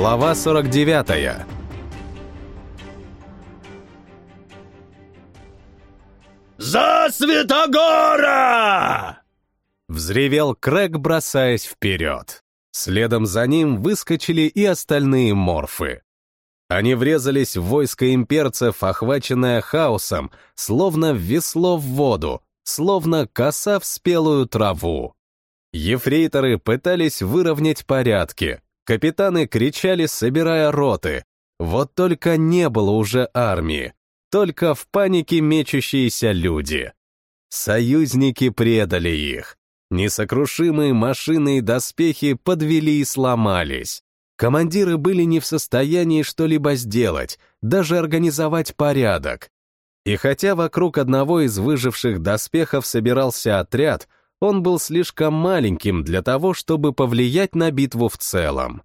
Глава 49 «За Святогора!» Взревел Крэг, бросаясь вперед. Следом за ним выскочили и остальные морфы. Они врезались в войско имперцев, охваченное хаосом, словно весло в воду, словно коса в спелую траву. Ефрейторы пытались выровнять порядки, капитаны кричали, собирая роты. Вот только не было уже армии, только в панике мечущиеся люди. Союзники предали их. Несокрушимые машины и доспехи подвели и сломались. Командиры были не в состоянии что-либо сделать, даже организовать порядок. И хотя вокруг одного из выживших доспехов собирался отряд, он был слишком маленьким для того, чтобы повлиять на битву в целом.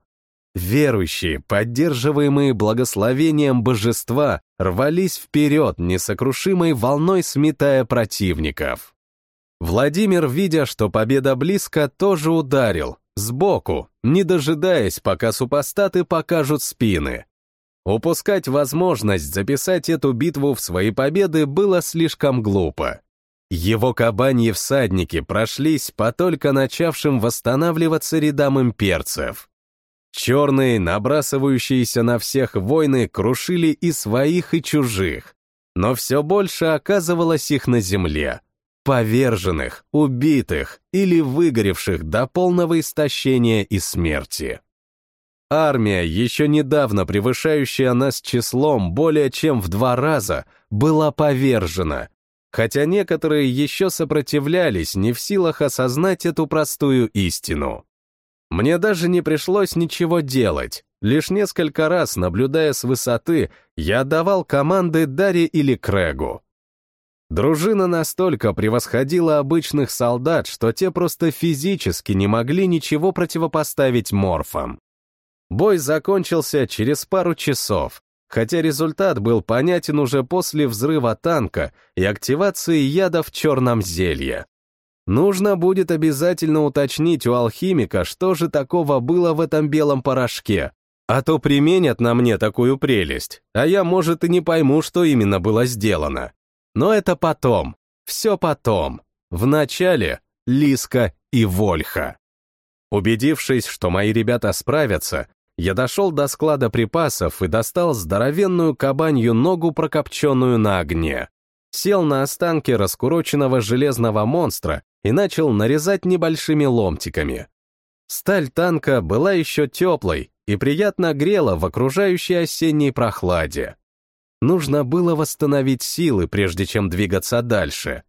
Верующие, поддерживаемые благословением божества, рвались вперед несокрушимой волной, сметая противников. Владимир, видя, что победа близко, тоже ударил, сбоку, не дожидаясь, пока супостаты покажут спины. Упускать возможность записать эту битву в свои победы было слишком глупо. Его кабаньи всадники прошлись по только начавшим восстанавливаться рядам имперцев. Черные, набрасывающиеся на всех войны, крушили и своих, и чужих. Но все больше оказывалось их на земле. Поверженных, убитых или выгоревших до полного истощения и смерти. Армия, еще недавно превышающая нас числом более чем в два раза, была повержена, хотя некоторые еще сопротивлялись, не в силах осознать эту простую истину. Мне даже не пришлось ничего делать, лишь несколько раз, наблюдая с высоты, я давал команды Даре или Крэгу. Дружина настолько превосходила обычных солдат, что те просто физически не могли ничего противопоставить морфам. Бой закончился через пару часов, хотя результат был понятен уже после взрыва танка и активации яда в черном зелье. Нужно будет обязательно уточнить у алхимика, что же такого было в этом белом порошке, а то применят на мне такую прелесть, а я, может, и не пойму, что именно было сделано. Но это потом, все потом. Вначале Лиска и Вольха. Убедившись, что мои ребята справятся, я дошел до склада припасов и достал здоровенную кабанью ногу, прокопченную на огне. Сел на останки раскуроченного железного монстра и начал нарезать небольшими ломтиками. Сталь танка была еще теплой и приятно грела в окружающей осенней прохладе. Нужно было восстановить силы, прежде чем двигаться дальше.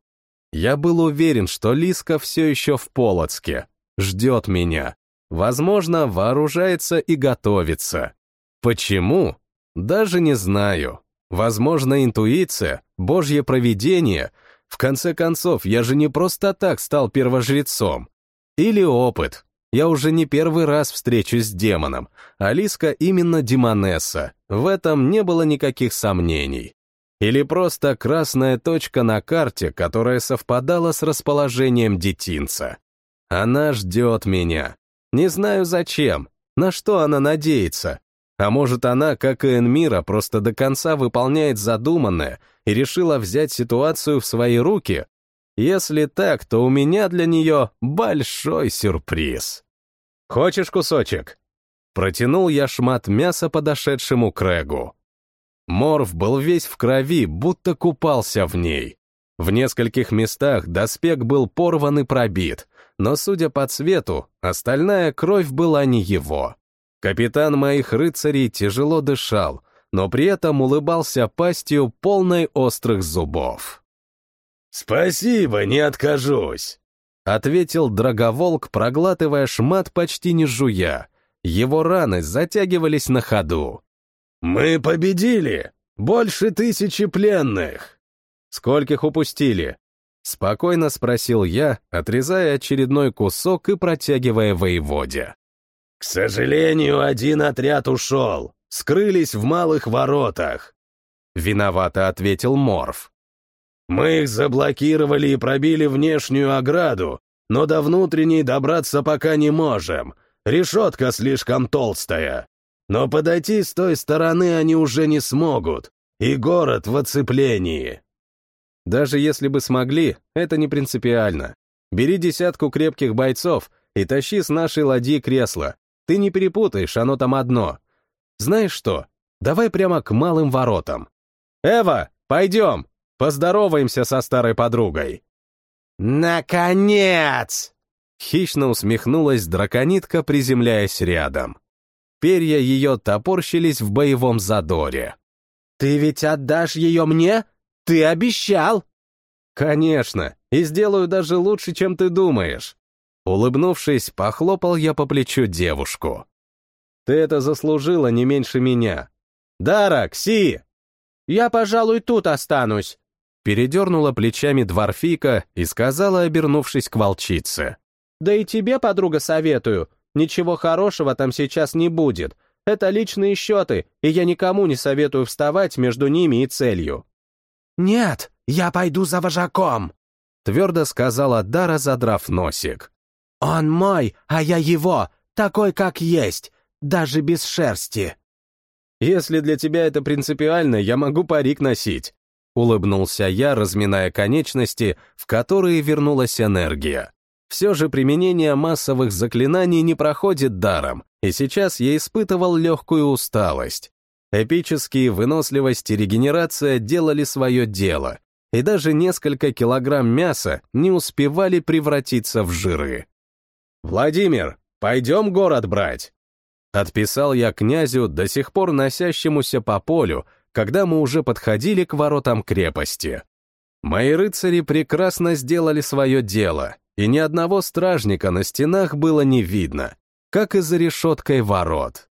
Я был уверен, что Лиска все еще в Полоцке, ждет меня, Возможно, вооружается и готовится. Почему? Даже не знаю. Возможно, интуиция, божье провидение. В конце концов, я же не просто так стал первожрецом. Или опыт. Я уже не первый раз встречусь с демоном. Алиска именно демонесса. В этом не было никаких сомнений. Или просто красная точка на карте, которая совпадала с расположением детинца. Она ждет меня. Не знаю зачем, на что она надеется. А может, она, как и Энмира, просто до конца выполняет задуманное и решила взять ситуацию в свои руки? Если так, то у меня для нее большой сюрприз. «Хочешь кусочек?» Протянул я шмат мяса подошедшему Крэгу. Морф был весь в крови, будто купался в ней. В нескольких местах доспех был порван и пробит, но, судя по цвету, остальная кровь была не его. Капитан моих рыцарей тяжело дышал, но при этом улыбался пастью, полной острых зубов. «Спасибо, не откажусь», — ответил Драговолк, проглатывая шмат почти не жуя. Его раны затягивались на ходу. «Мы победили! Больше тысячи пленных!» «Скольких упустили?» Спокойно спросил я, отрезая очередной кусок и протягивая воеводе. «К сожалению, один отряд ушел. Скрылись в малых воротах», — виновато ответил Морф. «Мы их заблокировали и пробили внешнюю ограду, но до внутренней добраться пока не можем. Решетка слишком толстая. Но подойти с той стороны они уже не смогут, и город в оцеплении. Даже если бы смогли, это не принципиально. Бери десятку крепких бойцов и тащи с нашей ладьи кресло. Ты не перепутаешь, оно там одно. Знаешь что, давай прямо к малым воротам. Эва, пойдем, поздороваемся со старой подругой. «Наконец!» Хищно усмехнулась драконитка, приземляясь рядом. Перья ее топорщились в боевом задоре. «Ты ведь отдашь ее мне? Ты обещал!» «Конечно, и сделаю даже лучше, чем ты думаешь». Улыбнувшись, похлопал я по плечу девушку. «Ты это заслужила не меньше меня. Дара, Кси!» «Я, пожалуй, тут останусь», передернула плечами дворфика и сказала, обернувшись к волчице. «Да и тебе, подруга, советую. Ничего хорошего там сейчас не будет. Это личные счеты, и я никому не советую вставать между ними и целью». «Нет, я пойду за вожаком», — твердо сказала Дара, задрав носик. «Он мой, а я его, такой, как есть, даже без шерсти». «Если для тебя это принципиально, я могу парик носить», — улыбнулся я, разминая конечности, в которые вернулась энергия. Все же применение массовых заклинаний не проходит даром, и сейчас я испытывал легкую усталость. Эпические выносливость и регенерация делали свое дело, и даже несколько килограмм мяса не успевали превратиться в жиры. «Владимир, пойдем город брать!» Отписал я князю, до сих пор носящемуся по полю, когда мы уже подходили к воротам крепости. Мои рыцари прекрасно сделали свое дело, и ни одного стражника на стенах было не видно, как и за решеткой ворот.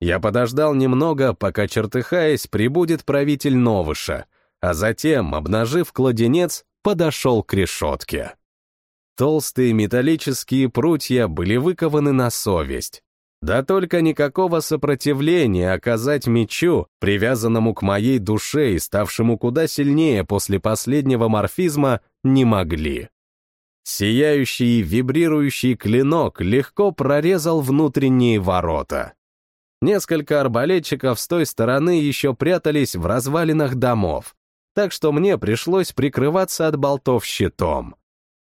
Я подождал немного, пока, чертыхаясь, прибудет правитель Новыша, а затем, обнажив кладенец, подошел к решетке. Толстые металлические прутья были выкованы на совесть. Да только никакого сопротивления оказать мечу, привязанному к моей душе и ставшему куда сильнее после последнего морфизма, не могли. Сияющий и вибрирующий клинок легко прорезал внутренние ворота. Несколько арбалетчиков с той стороны еще прятались в развалинах домов, так что мне пришлось прикрываться от болтов щитом.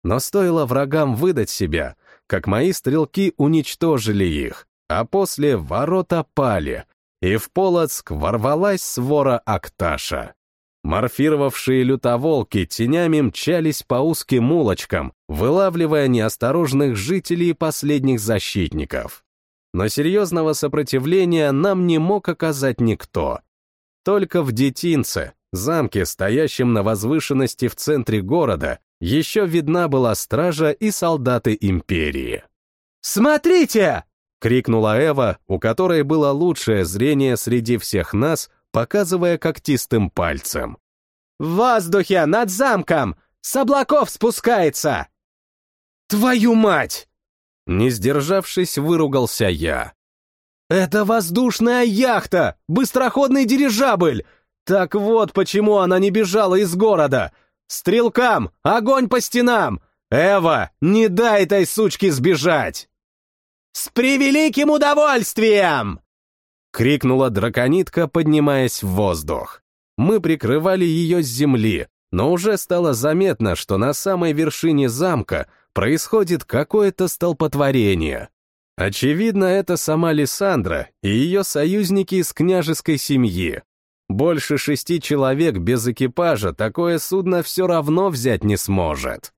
Но стоило врагам выдать себя, как мои стрелки уничтожили их, а после ворота пали, и в Полоцк ворвалась свора Акташа. Морфировавшие лютоволки тенями мчались по узким улочкам, вылавливая неосторожных жителей и последних защитников. Но серьезного сопротивления нам не мог оказать никто. Только в Детинце, замке, стоящем на возвышенности в центре города, еще видна была стража и солдаты империи. «Смотрите!» — крикнула Эва, у которой было лучшее зрение среди всех нас, показывая когтистым пальцем. «В воздухе, над замком! С облаков спускается!» «Твою мать!» Не сдержавшись, выругался я. «Это воздушная яхта! Быстроходный дирижабль! Так вот почему она не бежала из города! Стрелкам! Огонь по стенам! Эва, не дай этой сучке сбежать!» «С превеликим удовольствием!» крикнула драконитка, поднимаясь в воздух. Мы прикрывали ее с земли, но уже стало заметно, что на самой вершине замка происходит какое-то столпотворение. Очевидно, это сама Лиссандра и ее союзники из княжеской семьи. Больше шести человек без экипажа такое судно все равно взять не сможет.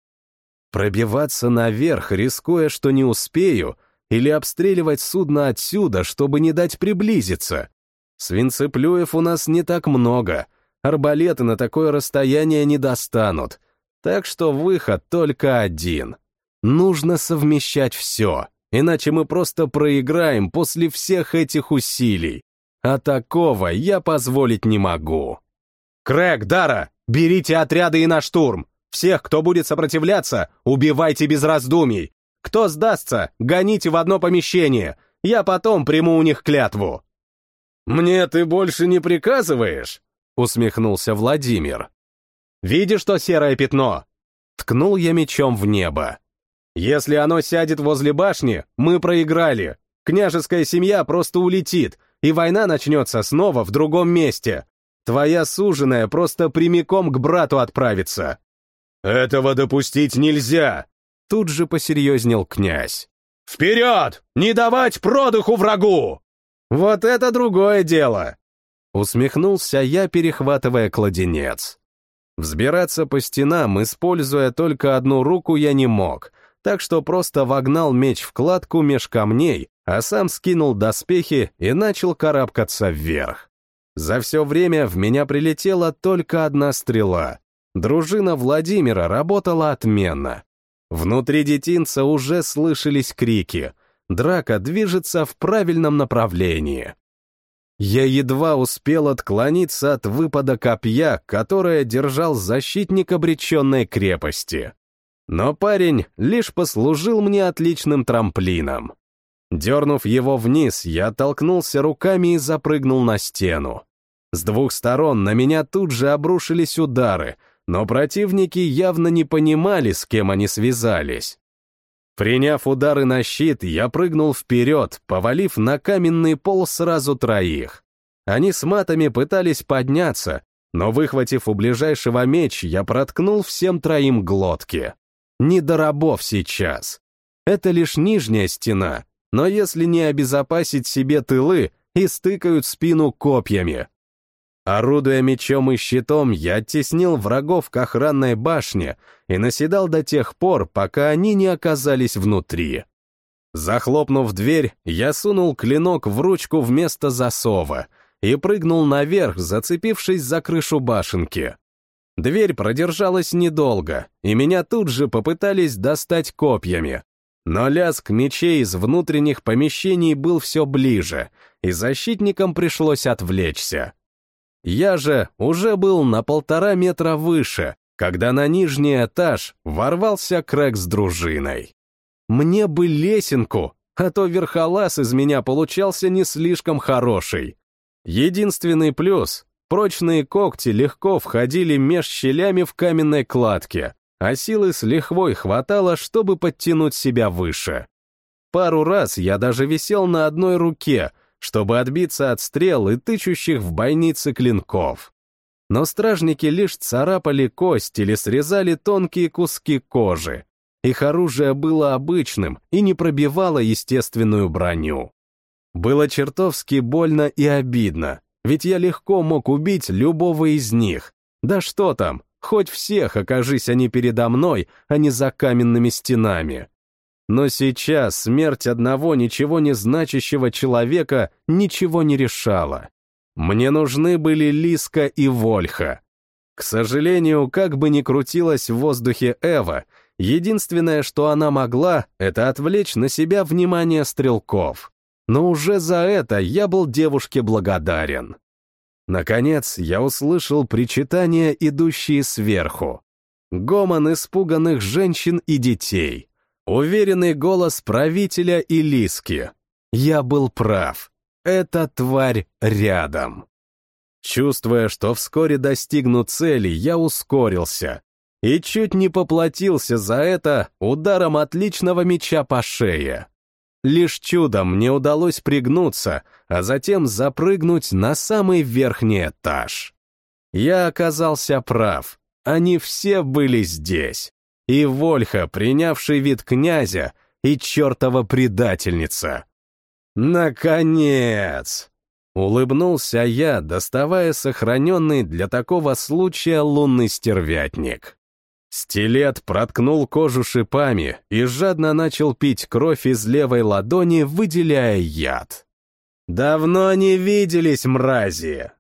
Пробиваться наверх, рискуя, что не успею, или обстреливать судно отсюда, чтобы не дать приблизиться. Свинцеплюев у нас не так много, арбалеты на такое расстояние не достанут, так что выход только один. Нужно совмещать все, иначе мы просто проиграем после всех этих усилий. А такого я позволить не могу. Крэг, Дара, берите отряды и на штурм. Всех, кто будет сопротивляться, убивайте без раздумий. Кто сдастся, гоните в одно помещение. Я потом приму у них клятву». «Мне ты больше не приказываешь?» — усмехнулся Владимир. «Видишь то серое пятно?» Ткнул я мечом в небо. «Если оно сядет возле башни, мы проиграли. Княжеская семья просто улетит, и война начнется снова в другом месте. Твоя суженая просто прямиком к брату отправится». «Этого допустить нельзя!» Тут же посерьезнел князь. «Вперед! Не давать продыху врагу!» «Вот это другое дело!» Усмехнулся я, перехватывая кладенец. Взбираться по стенам, используя только одну руку, я не мог, так что просто вогнал меч в кладку меж камней, а сам скинул доспехи и начал карабкаться вверх. За все время в меня прилетела только одна стрела. Дружина Владимира работала отменно. Внутри детинца уже слышались крики. Драка движется в правильном направлении. Я едва успел отклониться от выпада копья, которое держал защитник обреченной крепости. Но парень лишь послужил мне отличным трамплином. Дернув его вниз, я оттолкнулся руками и запрыгнул на стену. С двух сторон на меня тут же обрушились удары, но противники явно не понимали, с кем они связались. Приняв удары на щит, я прыгнул вперед, повалив на каменный пол сразу троих. Они с матами пытались подняться, но, выхватив у ближайшего меч, я проткнул всем троим глотки. Не до рабов сейчас. Это лишь нижняя стена, но если не обезопасить себе тылы, и стыкают спину копьями. Орудуя мечом и щитом, я оттеснил врагов к охранной башне и наседал до тех пор, пока они не оказались внутри. Захлопнув дверь, я сунул клинок в ручку вместо засова и прыгнул наверх, зацепившись за крышу башенки. Дверь продержалась недолго, и меня тут же попытались достать копьями. Но лязг мечей из внутренних помещений был все ближе, и защитникам пришлось отвлечься. Я же уже был на полтора метра выше, когда на нижний этаж ворвался Крэг с дружиной. Мне бы лесенку, а то верхолаз из меня получался не слишком хороший. Единственный плюс — прочные когти легко входили меж щелями в каменной кладке, а силы с лихвой хватало, чтобы подтянуть себя выше. Пару раз я даже висел на одной руке — чтобы отбиться от стрел и тычущих в бойницы клинков. Но стражники лишь царапали кость или срезали тонкие куски кожи. Их оружие было обычным и не пробивало естественную броню. Было чертовски больно и обидно, ведь я легко мог убить любого из них. Да что там, хоть всех окажись они передо мной, а не за каменными стенами. Но сейчас смерть одного ничего не значащего человека ничего не решала. Мне нужны были Лиска и Вольха. К сожалению, как бы ни крутилась в воздухе Эва, единственное, что она могла, это отвлечь на себя внимание стрелков. Но уже за это я был девушке благодарен. Наконец, я услышал причитания, идущие сверху. Гомон испуганных женщин и детей. Уверенный голос правителя и Лиски. Я был прав. Эта тварь рядом. Чувствуя, что вскоре достигну цели, я ускорился и чуть не поплатился за это ударом отличного меча по шее. Лишь чудом мне удалось пригнуться, а затем запрыгнуть на самый верхний этаж. Я оказался прав, они все были здесь и Вольха, принявший вид князя, и чертова предательница. Наконец! Улыбнулся я, доставая сохраненный для такого случая лунный стервятник. Стилет проткнул кожу шипами и жадно начал пить кровь из левой ладони, выделяя яд. «Давно не виделись, мрази!»